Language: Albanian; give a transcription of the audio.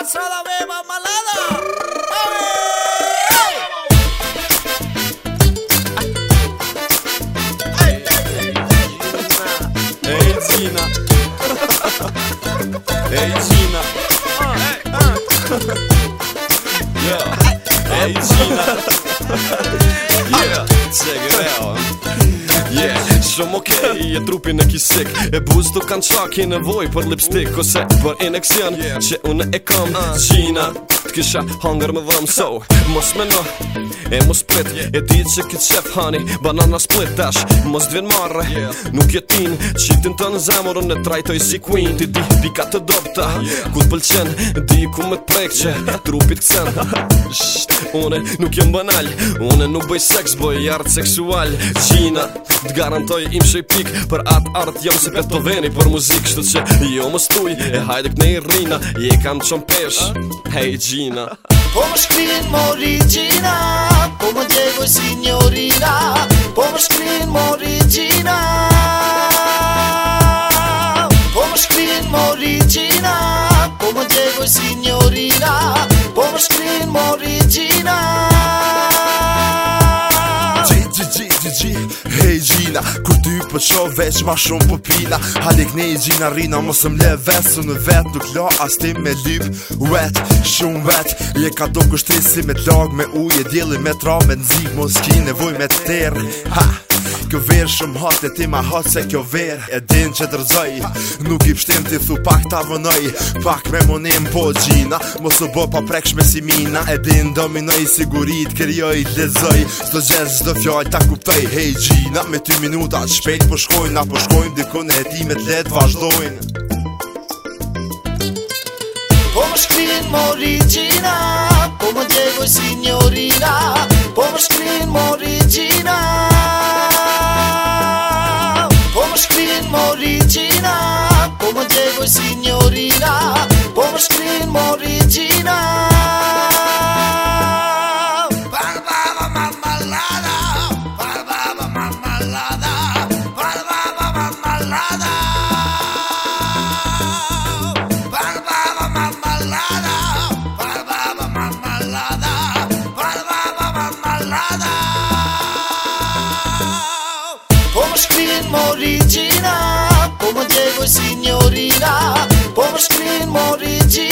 pasa la beba malada? Hey Tina, hey yeah, hey yeah, check it out. shumë okej E trupin e kisik E buz do kanë qak i nevoj për lipstick Ose për ineksion që une e kam ah. Qina T'kisha hunger më vram So, mos me në E mos prit E di që këtë shef, hani Banana split dash Mos dvin marre Nuk jetin Qitin të në zemurën e trajtoj si queen Ti di pika të dopta Ku t'pëlqen Di ku me t'prek që Trupit kësen Shht, une nuk jem banal Une nuk bëj seks Bëj jartë seksual Qina T'kisha hunger me Të garantoj im shë pik Për atë art jam se për të veni Për muzik shtë që jo më stuj E hajde këne i rrina Je kam të pesh Hej Gjina Po më shkrin mori Gjina Po më djevoj si një rrina Po më shkrin mori Gjina Po më shkrin mori Gjina Po më djevoj si një rrina Po më kina Kur ty për po qo veç ma shumë për pila Halik ne i gjina rina mos më le vesu në vet Nuk la as ti me lip wet, shumë vet Je ka do kështri si me lag me uje djeli me tra me nëzik Mos ki nevoj me të terë, ha kjo verë shumë hot E ti ma hot se kjo verë E din që të Nuk i pështim ti thu pak ta vënoj Pak me monim po gjina Mos u bo pa prekshme me si mina E din dominoj sigurit kërjoj Lezoj Sdo gjez zdo fjoj ta kuptoj Hej gjina me ty minutat shpejt po shkojnë Na po shkojnë dikon në ti të t'let vazhdojnë Po më shkrinë mori gjina Po më djegoj si një moricina, como llego Señorita signorina, por screen Morir Pomos screen Morigina Come Diego signorina Pomos screen Morigina